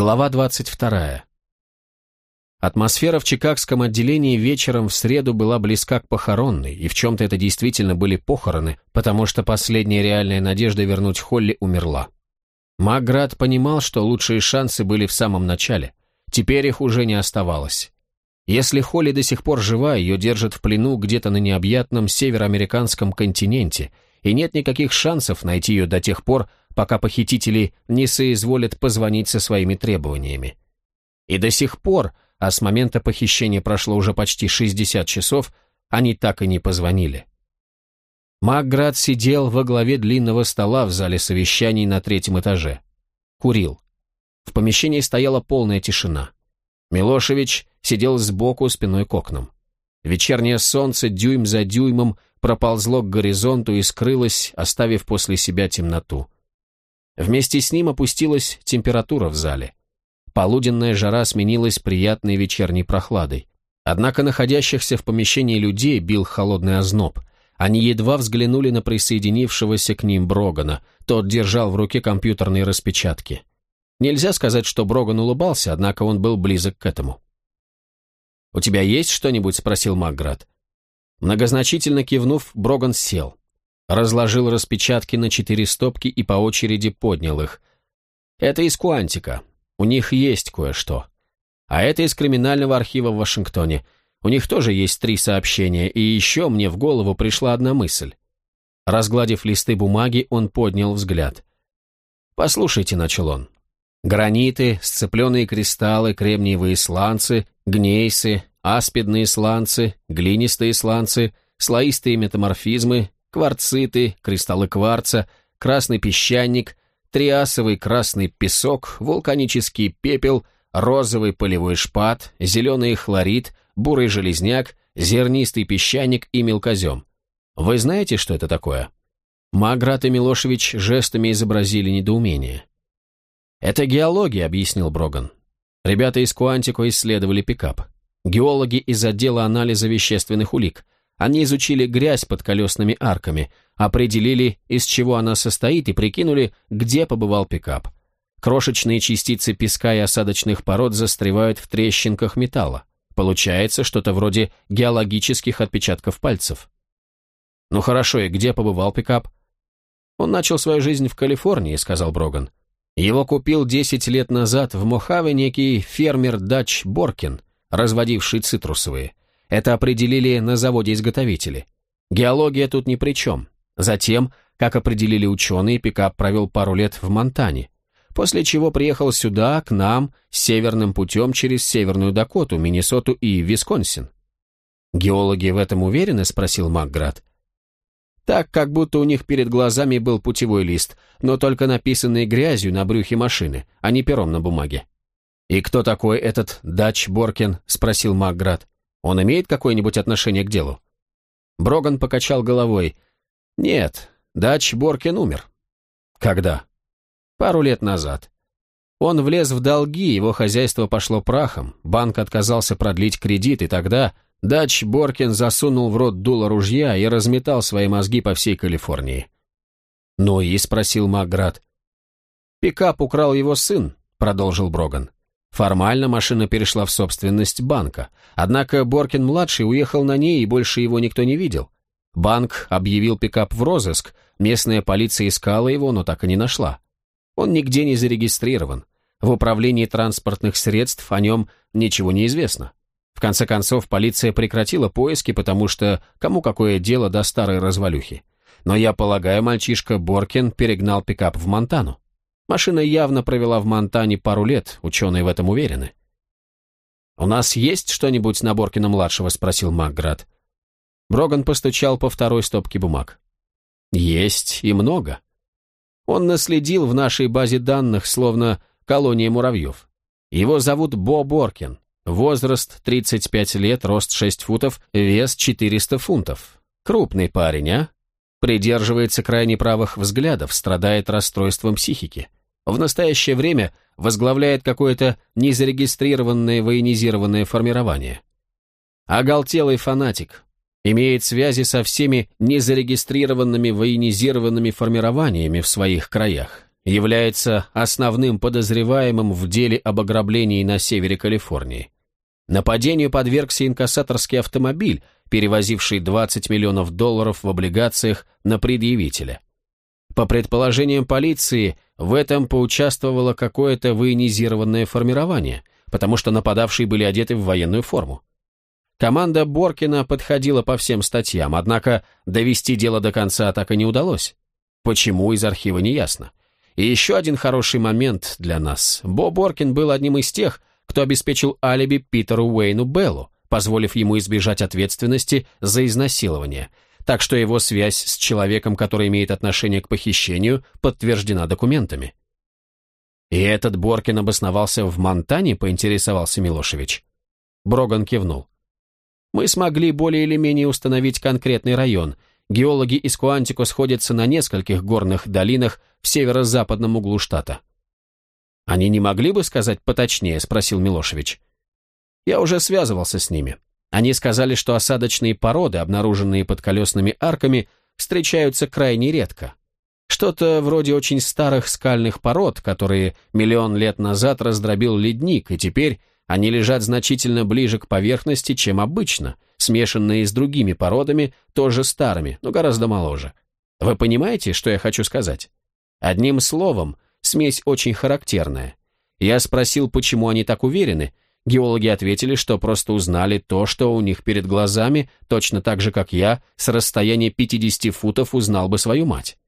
Глава 22. Атмосфера в чикагском отделении вечером в среду была близка к похоронной, и в чем-то это действительно были похороны, потому что последняя реальная надежда вернуть Холли умерла. Макград понимал, что лучшие шансы были в самом начале. Теперь их уже не оставалось. Если Холли до сих пор жива, ее держат в плену где-то на необъятном североамериканском континенте, и нет никаких шансов найти ее до тех пор, пока похитители не соизволят позвонить со своими требованиями. И до сих пор а с момента похищения прошло уже почти 60 часов, они так и не позвонили. Макград сидел во главе длинного стола в зале совещаний на третьем этаже. Курил. В помещении стояла полная тишина. Милошевич сидел сбоку спиной к окнам. Вечернее солнце дюйм за дюймом проползло к горизонту и скрылось, оставив после себя темноту. Вместе с ним опустилась температура в зале. Полуденная жара сменилась приятной вечерней прохладой. Однако находящихся в помещении людей бил холодный озноб. Они едва взглянули на присоединившегося к ним Брогана. Тот держал в руке компьютерные распечатки. Нельзя сказать, что Броган улыбался, однако он был близок к этому. «У тебя есть что-нибудь?» — спросил Макград. Многозначительно кивнув, Броган сел. Разложил распечатки на четыре стопки и по очереди поднял их. «Это из Куантика. У них есть кое-что. А это из криминального архива в Вашингтоне. У них тоже есть три сообщения, и еще мне в голову пришла одна мысль. Разгладив листы бумаги, он поднял взгляд. «Послушайте», — начал он. «Граниты, сцепленные кристаллы, кремниевые сланцы, гнейсы, аспидные сланцы, глинистые сланцы, слоистые метаморфизмы, кварциты, кристаллы кварца, красный песчаник, триасовый красный песок, вулканический пепел, розовый полевой шпат, зеленый хлорид, бурый железняк, зернистый песчаник и мелкозем. Вы знаете, что это такое? Маграт и Милошевич жестами изобразили недоумение. «Это геология», — объяснил Броган. Ребята из Куантико исследовали пикап. Геологи из отдела анализа вещественных улик — они изучили грязь под колесными арками, определили, из чего она состоит, и прикинули, где побывал пикап. Крошечные частицы песка и осадочных пород застревают в трещинках металла. Получается что-то вроде геологических отпечатков пальцев. «Ну хорошо, и где побывал пикап?» «Он начал свою жизнь в Калифорнии», — сказал Броган. «Его купил 10 лет назад в Мохаве некий фермер Дач Боркин, разводивший цитрусовые. Это определили на заводе-изготовителе. Геология тут ни при чем. Затем, как определили ученые, пикап провел пару лет в Монтане, после чего приехал сюда, к нам, северным путем через Северную Дакоту, Миннесоту и Висконсин. «Геологи в этом уверены?» – спросил Макград. Так, как будто у них перед глазами был путевой лист, но только написанный грязью на брюхе машины, а не пером на бумаге. «И кто такой этот Дач Боркин?» – спросил Макград. Он имеет какое-нибудь отношение к делу?» Броган покачал головой. «Нет, Дач Боркин умер». «Когда?» «Пару лет назад. Он влез в долги, его хозяйство пошло прахом, банк отказался продлить кредит, и тогда Дач Боркин засунул в рот дуло ружья и разметал свои мозги по всей Калифорнии». «Ну и?» — спросил Макград. «Пикап украл его сын», — продолжил Броган. Формально машина перешла в собственность банка, однако Боркин-младший уехал на ней, и больше его никто не видел. Банк объявил пикап в розыск, местная полиция искала его, но так и не нашла. Он нигде не зарегистрирован. В управлении транспортных средств о нем ничего не известно. В конце концов, полиция прекратила поиски, потому что кому какое дело до старой развалюхи. Но я полагаю, мальчишка Боркин перегнал пикап в Монтану. Машина явно провела в Монтане пару лет, ученые в этом уверены. «У нас есть что-нибудь на Боркина-младшего?» — спросил Макград. Броган постучал по второй стопке бумаг. «Есть и много. Он наследил в нашей базе данных, словно колония муравьев. Его зовут Бо Боркин. Возраст 35 лет, рост 6 футов, вес 400 фунтов. Крупный парень, а? Придерживается крайне правых взглядов, страдает расстройством психики в настоящее время возглавляет какое-то незарегистрированное военизированное формирование. Оголтелый фанатик, имеет связи со всеми незарегистрированными военизированными формированиями в своих краях. является основным подозреваемым в деле об ограблении на севере Калифорнии. Нападению подвергся инкассаторский автомобиль, перевозивший 20 миллионов долларов в облигациях на предъявителя. По предположениям полиции, в этом поучаствовало какое-то военизированное формирование, потому что нападавшие были одеты в военную форму. Команда Боркина подходила по всем статьям, однако довести дело до конца так и не удалось. Почему, из архива не ясно. И еще один хороший момент для нас. Бо Боркин был одним из тех, кто обеспечил алиби Питеру Уэйну Беллу, позволив ему избежать ответственности за изнасилование, так что его связь с человеком, который имеет отношение к похищению, подтверждена документами. «И этот Боркин обосновался в Монтане?» – поинтересовался Милошевич. Броган кивнул. «Мы смогли более или менее установить конкретный район. Геологи из Куантико сходятся на нескольких горных долинах в северо-западном углу штата. «Они не могли бы сказать поточнее?» – спросил Милошевич. «Я уже связывался с ними. Они сказали, что осадочные породы, обнаруженные под колесными арками, встречаются крайне редко. Что-то вроде очень старых скальных пород, которые миллион лет назад раздробил ледник, и теперь они лежат значительно ближе к поверхности, чем обычно, смешанные с другими породами, тоже старыми, но гораздо моложе. Вы понимаете, что я хочу сказать? Одним словом, Смесь очень характерная. Я спросил, почему они так уверены. Геологи ответили, что просто узнали то, что у них перед глазами, точно так же, как я, с расстояния 50 футов узнал бы свою мать.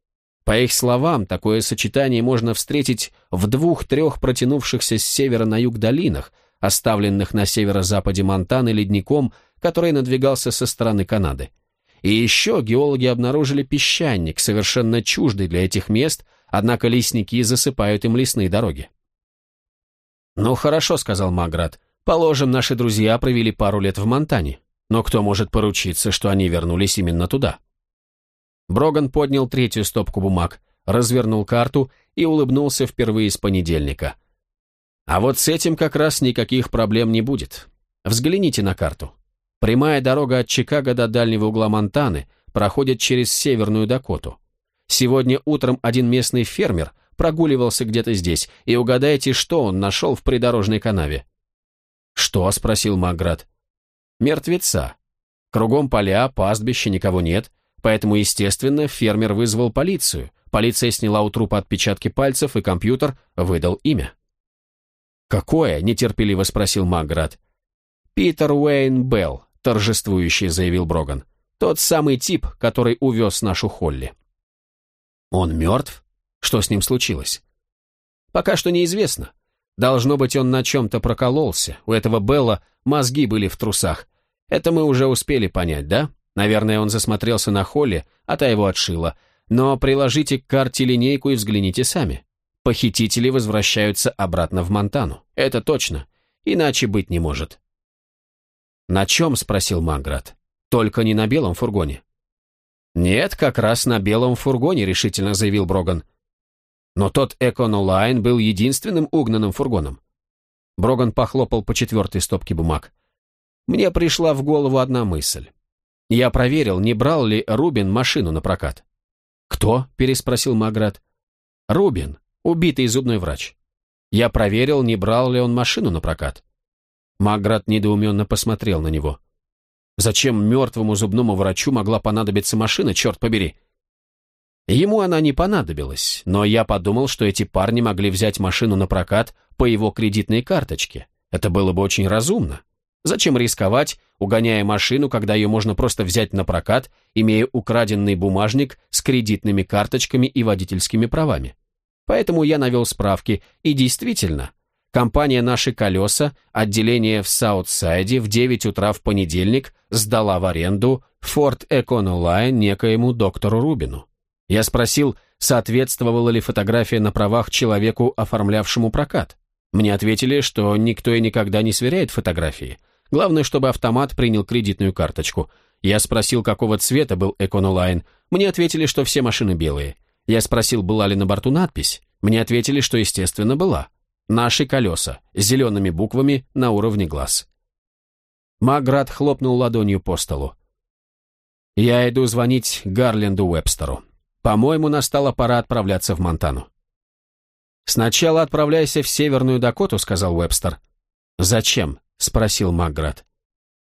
По их словам, такое сочетание можно встретить в двух-трех протянувшихся с севера на юг долинах, оставленных на северо-западе Монтаны ледником, который надвигался со стороны Канады. И еще геологи обнаружили песчаник, совершенно чуждый для этих мест, однако лесники засыпают им лесные дороги. «Ну хорошо», — сказал Маград, — «положим, наши друзья провели пару лет в Монтане, но кто может поручиться, что они вернулись именно туда?» Броган поднял третью стопку бумаг, развернул карту и улыбнулся впервые с понедельника. «А вот с этим как раз никаких проблем не будет. Взгляните на карту. Прямая дорога от Чикаго до дальнего угла Монтаны проходит через Северную Дакоту. Сегодня утром один местный фермер прогуливался где-то здесь, и угадайте, что он нашел в придорожной канаве. «Что?» — спросил Маград. «Мертвеца. Кругом поля, пастбище, никого нет, поэтому, естественно, фермер вызвал полицию. Полиция сняла у трупа отпечатки пальцев, и компьютер выдал имя». «Какое?» — нетерпеливо спросил Маград. «Питер Уэйн Белл», — торжествующе заявил Броган. «Тот самый тип, который увез нашу Холли». Он мертв? Что с ним случилось? Пока что неизвестно. Должно быть, он на чем-то прокололся. У этого Белла мозги были в трусах. Это мы уже успели понять, да? Наверное, он засмотрелся на Холли, а та его отшила. Но приложите к карте линейку и взгляните сами. Похитители возвращаются обратно в Монтану. Это точно. Иначе быть не может. «На чем?» — спросил Маград. «Только не на белом фургоне». «Нет, как раз на белом фургоне», — решительно заявил Броган. Но тот Эконолайн был единственным угнанным фургоном. Броган похлопал по четвертой стопке бумаг. Мне пришла в голову одна мысль. Я проверил, не брал ли Рубин машину на прокат. «Кто?» — переспросил Маград. «Рубин, убитый зубной врач. Я проверил, не брал ли он машину на прокат». Маград недоуменно посмотрел на него. Зачем мертвому зубному врачу могла понадобиться машина, черт побери? Ему она не понадобилась, но я подумал, что эти парни могли взять машину на прокат по его кредитной карточке. Это было бы очень разумно. Зачем рисковать, угоняя машину, когда ее можно просто взять на прокат, имея украденный бумажник с кредитными карточками и водительскими правами? Поэтому я навел справки, и действительно, Компания «Наши колеса», отделение в Саутсайде в 9 утра в понедельник сдала в аренду Ford Econoline некоему доктору Рубину. Я спросил, соответствовала ли фотография на правах человеку, оформлявшему прокат. Мне ответили, что никто и никогда не сверяет фотографии. Главное, чтобы автомат принял кредитную карточку. Я спросил, какого цвета был Econoline. Мне ответили, что все машины белые. Я спросил, была ли на борту надпись. Мне ответили, что, естественно, была. Наши колеса, зелеными буквами на уровне глаз. Маград хлопнул ладонью по столу. «Я иду звонить Гарленду Уэбстеру. По-моему, настала пора отправляться в Монтану». «Сначала отправляйся в Северную Дакоту», — сказал Уэбстер. «Зачем?» — спросил Макград.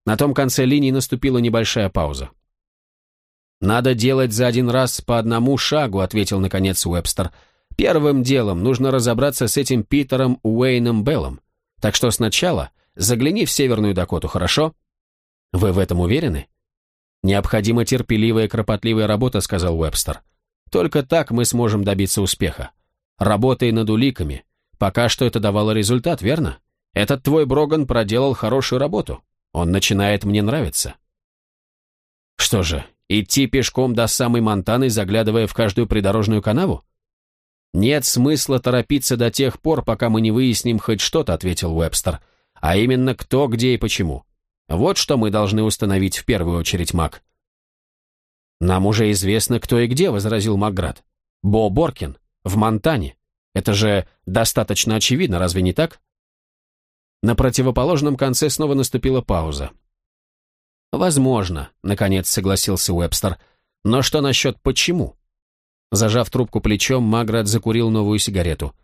На том конце линии наступила небольшая пауза. «Надо делать за один раз по одному шагу», — ответил наконец Уэбстер. «Первым делом нужно разобраться с этим Питером Уэйном Беллом. Так что сначала загляни в Северную Дакоту, хорошо?» «Вы в этом уверены?» «Необходима терпеливая кропотливая работа», — сказал Уэбстер. «Только так мы сможем добиться успеха. Работай над уликами. Пока что это давало результат, верно? Этот твой Броган проделал хорошую работу. Он начинает мне нравиться». «Что же, идти пешком до самой Монтаны, заглядывая в каждую придорожную канаву?» «Нет смысла торопиться до тех пор, пока мы не выясним хоть что-то», — ответил Уэбстер. «А именно кто, где и почему. Вот что мы должны установить в первую очередь, Мак. «Нам уже известно, кто и где», — возразил Макград. «Бо Боркин, в Монтане. Это же достаточно очевидно, разве не так?» На противоположном конце снова наступила пауза. «Возможно», — наконец согласился Уэбстер. «Но что насчет почему?» Зажав трубку плечом, Маград закурил новую сигарету.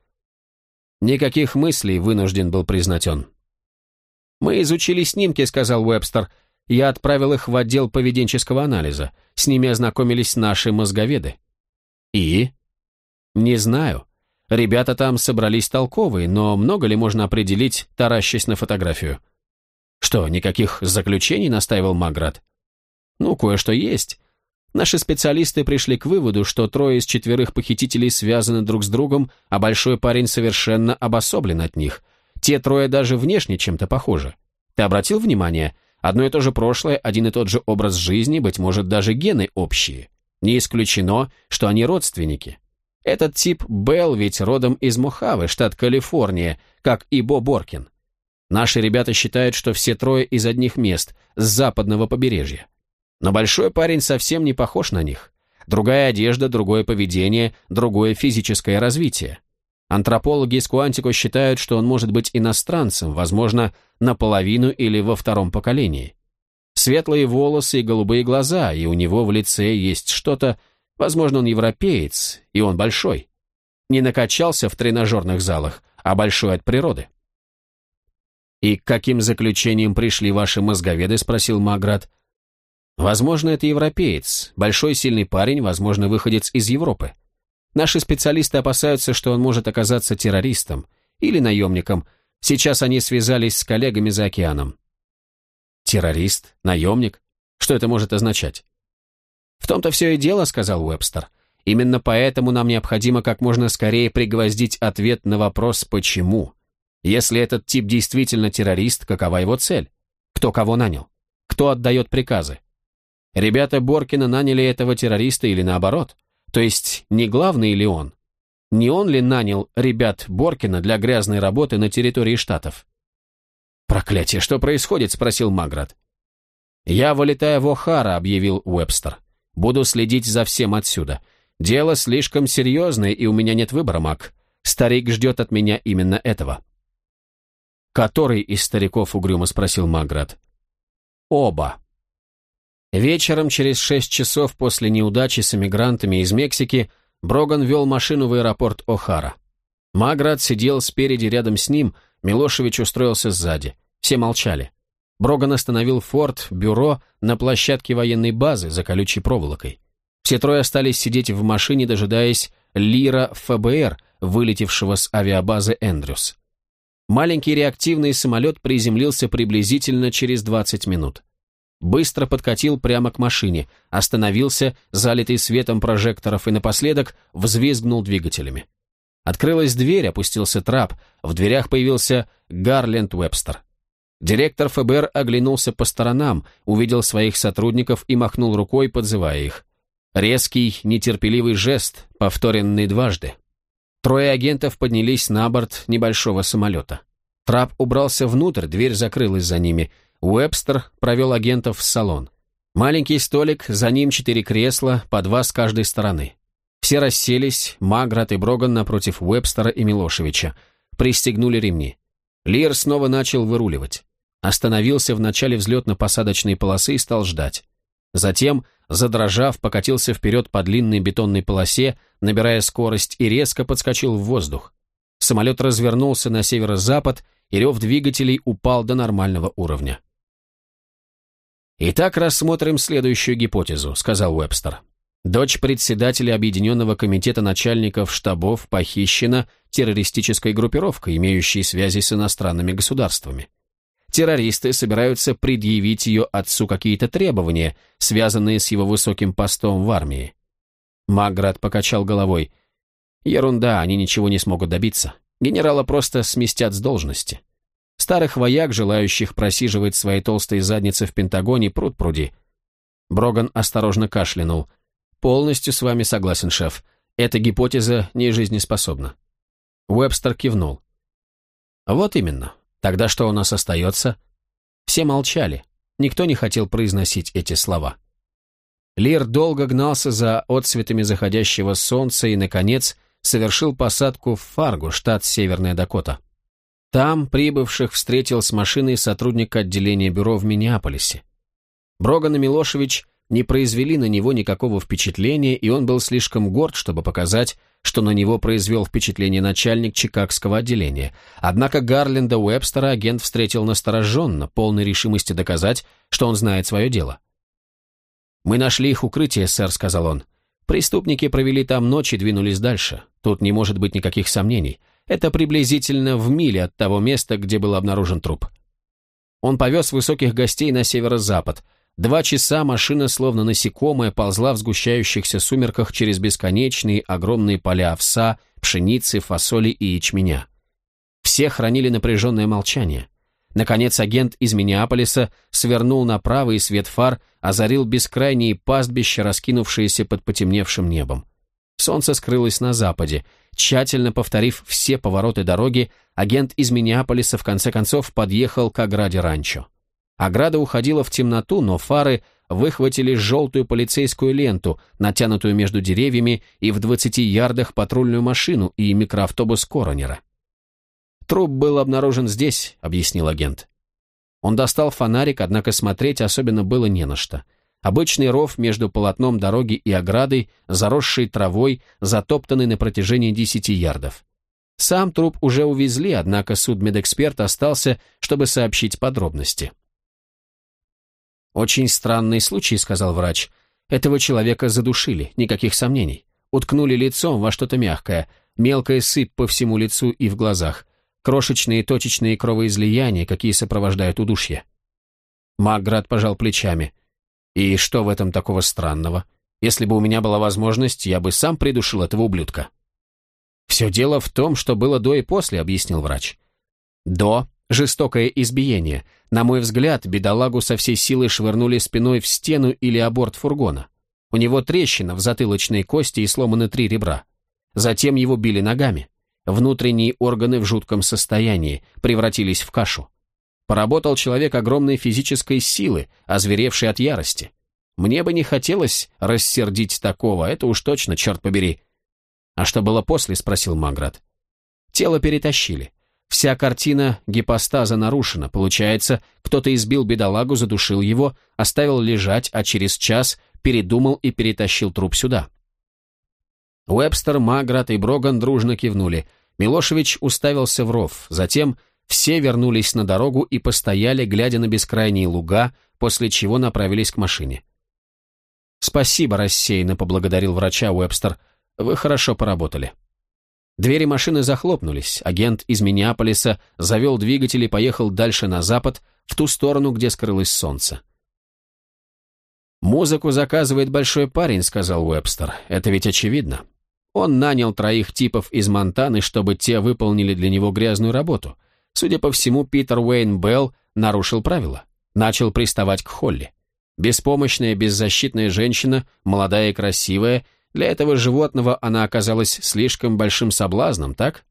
«Никаких мыслей», — вынужден был признать он. «Мы изучили снимки», — сказал Уэбстер. «Я отправил их в отдел поведенческого анализа. С ними ознакомились наши мозговеды». «И?» «Не знаю. Ребята там собрались толковые, но много ли можно определить, таращась на фотографию?» «Что, никаких заключений?» — настаивал Маград. «Ну, кое-что есть. Наши специалисты пришли к выводу, что трое из четверых похитителей связаны друг с другом, а большой парень совершенно обособлен от них — те трое даже внешне чем-то похожи. Ты обратил внимание? Одно и то же прошлое, один и тот же образ жизни, быть может, даже гены общие. Не исключено, что они родственники. Этот тип Белл ведь родом из Мохавы, штат Калифорния, как и Бо Боркин. Наши ребята считают, что все трое из одних мест, с западного побережья. Но большой парень совсем не похож на них. Другая одежда, другое поведение, другое физическое развитие. Антропологи из Куантико считают, что он может быть иностранцем, возможно, наполовину или во втором поколении. Светлые волосы и голубые глаза, и у него в лице есть что-то, возможно, он европеец, и он большой. Не накачался в тренажерных залах, а большой от природы. «И к каким заключениям пришли ваши мозговеды?» – спросил Маград. «Возможно, это европеец, большой сильный парень, возможно, выходец из Европы. Наши специалисты опасаются, что он может оказаться террористом или наемником. Сейчас они связались с коллегами за океаном. Террорист? Наемник? Что это может означать? В том-то все и дело, сказал Уэбстер. Именно поэтому нам необходимо как можно скорее пригвоздить ответ на вопрос «почему?». Если этот тип действительно террорист, какова его цель? Кто кого нанял? Кто отдает приказы? Ребята Боркина наняли этого террориста или наоборот? То есть не главный ли он? Не он ли нанял ребят Боркина для грязной работы на территории штатов? «Проклятие, что происходит?» – спросил Маград. «Я вылетаю в О'Хара», – объявил Уэбстер. «Буду следить за всем отсюда. Дело слишком серьезное, и у меня нет выбора, Мак. Старик ждет от меня именно этого». «Который из стариков?» – угрюмо спросил Маград. «Оба», Вечером, через шесть часов после неудачи с эмигрантами из Мексики, Броган вел машину в аэропорт О'Хара. Маград сидел спереди рядом с ним, Милошевич устроился сзади. Все молчали. Броган остановил форт, бюро на площадке военной базы за колючей проволокой. Все трое остались сидеть в машине, дожидаясь Лира ФБР, вылетевшего с авиабазы Эндрюс. Маленький реактивный самолет приземлился приблизительно через 20 минут быстро подкатил прямо к машине, остановился, залитый светом прожекторов, и напоследок взвизгнул двигателями. Открылась дверь, опустился трап, в дверях появился Гарленд Уэбстер. Директор ФБР оглянулся по сторонам, увидел своих сотрудников и махнул рукой, подзывая их. Резкий, нетерпеливый жест, повторенный дважды. Трое агентов поднялись на борт небольшого самолета. Трап убрался внутрь, дверь закрылась за ними — Уэбстер провел агентов в салон. Маленький столик, за ним четыре кресла, по два с каждой стороны. Все расселись, Маград и Броган напротив Уэбстера и Милошевича. Пристегнули ремни. Лир снова начал выруливать. Остановился в начале взлетно-посадочной полосы и стал ждать. Затем, задрожав, покатился вперед по длинной бетонной полосе, набирая скорость и резко подскочил в воздух. Самолет развернулся на северо-запад, и рев двигателей упал до нормального уровня. «Итак, рассмотрим следующую гипотезу», — сказал Уэбстер. Дочь председателя Объединенного комитета начальников штабов похищена террористической группировкой, имеющей связи с иностранными государствами. Террористы собираются предъявить ее отцу какие-то требования, связанные с его высоким постом в армии. Маград покачал головой. Ерунда, они ничего не смогут добиться. Генерала просто сместят с должности. Старых вояк, желающих просиживать свои толстые задницы в Пентагоне, пруд пруди. Броган осторожно кашлянул – «Полностью с вами согласен, шеф. Эта гипотеза не жизнеспособна». Уэбстер кивнул. «Вот именно. Тогда что у нас остается?» Все молчали. Никто не хотел произносить эти слова. Лир долго гнался за отцветами заходящего солнца и, наконец, совершил посадку в Фаргу, штат Северная Дакота. Там прибывших встретил с машиной сотрудник отделения бюро в Миннеаполисе. Броган и Милошевич не произвели на него никакого впечатления, и он был слишком горд, чтобы показать, что на него произвел впечатление начальник Чикагского отделения. Однако Гарленда Уэбстера агент встретил настороженно, полной решимости доказать, что он знает свое дело. «Мы нашли их укрытие, сэр», — сказал он. «Преступники провели там ночь и двинулись дальше. Тут не может быть никаких сомнений. Это приблизительно в миле от того места, где был обнаружен труп». Он повез высоких гостей на северо-запад, Два часа машина, словно насекомая, ползла в сгущающихся сумерках через бесконечные огромные поля овса, пшеницы, фасоли и ячменя. Все хранили напряженное молчание. Наконец агент из Миннеаполиса свернул направо, и свет фар озарил бескрайние пастбища, раскинувшиеся под потемневшим небом. Солнце скрылось на западе. Тщательно повторив все повороты дороги, агент из Миннеаполиса в конце концов подъехал к ограде ранчо. Ограда уходила в темноту, но фары выхватили желтую полицейскую ленту, натянутую между деревьями, и в 20 ярдах патрульную машину и микроавтобус Коронера. «Труп был обнаружен здесь», — объяснил агент. Он достал фонарик, однако смотреть особенно было не на что. Обычный ров между полотном дороги и оградой, заросший травой, затоптанный на протяжении 10 ярдов. Сам труп уже увезли, однако судмедэксперт остался, чтобы сообщить подробности. «Очень странный случай», — сказал врач. «Этого человека задушили, никаких сомнений. Уткнули лицом во что-то мягкое, мелкая сыпь по всему лицу и в глазах, крошечные точечные кровоизлияния, какие сопровождают удушье». Макград пожал плечами. «И что в этом такого странного? Если бы у меня была возможность, я бы сам придушил этого ублюдка». «Все дело в том, что было до и после», — объяснил врач. «До Жестокое избиение. На мой взгляд, бедолагу со всей силы швырнули спиной в стену или о борт фургона. У него трещина в затылочной кости и сломаны три ребра. Затем его били ногами. Внутренние органы в жутком состоянии, превратились в кашу. Поработал человек огромной физической силы, озверевший от ярости. Мне бы не хотелось рассердить такого, это уж точно, черт побери. «А что было после?» — спросил Маград. Тело перетащили. Вся картина гипостаза нарушена. Получается, кто-то избил бедолагу, задушил его, оставил лежать, а через час передумал и перетащил труп сюда. Уэбстер, Маград и Броган дружно кивнули. Милошевич уставился в ров. Затем все вернулись на дорогу и постояли, глядя на бескрайние луга, после чего направились к машине. «Спасибо, рассеянно поблагодарил врача Уэбстер. Вы хорошо поработали». Двери машины захлопнулись, агент из Миннеаполиса завел двигатель и поехал дальше на запад, в ту сторону, где скрылось солнце. «Музыку заказывает большой парень», — сказал Уэбстер. «Это ведь очевидно. Он нанял троих типов из Монтаны, чтобы те выполнили для него грязную работу. Судя по всему, Питер Уэйн Белл нарушил правила. Начал приставать к Холли. Беспомощная, беззащитная женщина, молодая и красивая, для этого животного она оказалась слишком большим соблазном, так?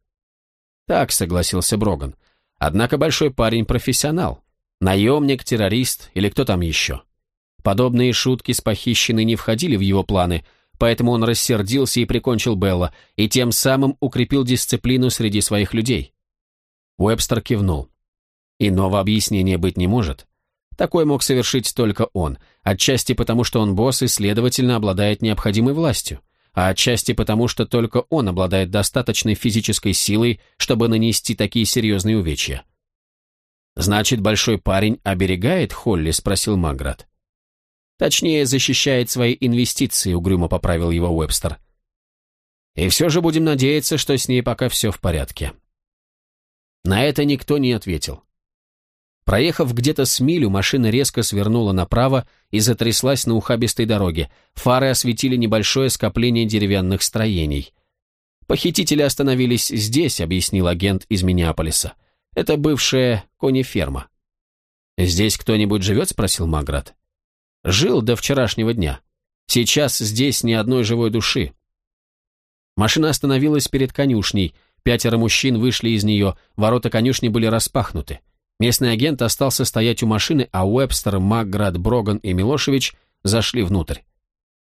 Так, согласился Броган. Однако большой парень профессионал. Наемник, террорист или кто там еще. Подобные шутки с похищенной не входили в его планы, поэтому он рассердился и прикончил Белла, и тем самым укрепил дисциплину среди своих людей. Уэбстер кивнул. Иного объяснения быть не может. Такой мог совершить только он, отчасти потому, что он босс и, следовательно, обладает необходимой властью. а отчасти потому, что только он обладает достаточной физической силой, чтобы нанести такие серьезные увечья. «Значит, большой парень оберегает Холли?» – спросил Маград. «Точнее, защищает свои инвестиции», – угрюмо поправил его Уэбстер. «И все же будем надеяться, что с ней пока все в порядке». На это никто не ответил. Проехав где-то с милю, машина резко свернула направо и затряслась на ухабистой дороге. Фары осветили небольшое скопление деревянных строений. «Похитители остановились здесь», — объяснил агент из Миннеаполиса. «Это бывшая конеферма». «Здесь кто-нибудь живет?» — спросил Маград. «Жил до вчерашнего дня. Сейчас здесь ни одной живой души». Машина остановилась перед конюшней. Пятеро мужчин вышли из нее, ворота конюшни были распахнуты. Местный агент остался стоять у машины, а Уэбстер, Макград, Броган и Милошевич зашли внутрь.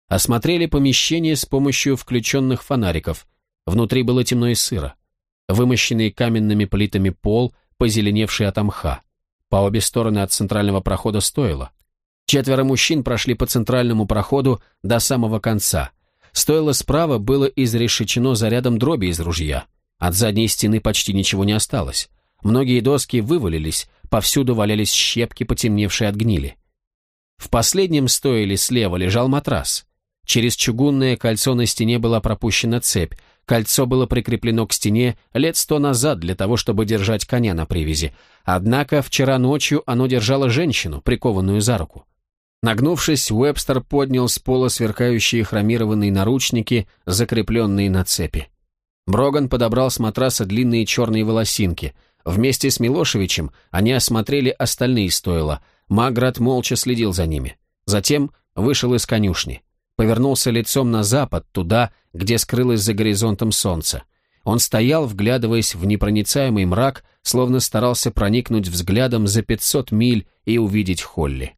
Осмотрели помещение с помощью включенных фонариков. Внутри было темно и сыро. Вымощенный каменными плитами пол, позеленевший от мха. По обе стороны от центрального прохода стоило. Четверо мужчин прошли по центральному проходу до самого конца. Стоило справа было изрешечено зарядом дроби из ружья. От задней стены почти ничего не осталось. Многие доски вывалились, повсюду валялись щепки, потемневшие от гнили. В последнем стойле слева лежал матрас. Через чугунное кольцо на стене была пропущена цепь. Кольцо было прикреплено к стене лет сто назад для того, чтобы держать коня на привязи. Однако вчера ночью оно держало женщину, прикованную за руку. Нагнувшись, Уэбстер поднял с пола сверкающие хромированные наручники, закрепленные на цепи. Броган подобрал с матраса длинные черные волосинки – Вместе с Милошевичем они осмотрели остальные стойла. Маград молча следил за ними. Затем вышел из конюшни. Повернулся лицом на запад, туда, где скрылось за горизонтом солнце. Он стоял, вглядываясь в непроницаемый мрак, словно старался проникнуть взглядом за 500 миль и увидеть Холли.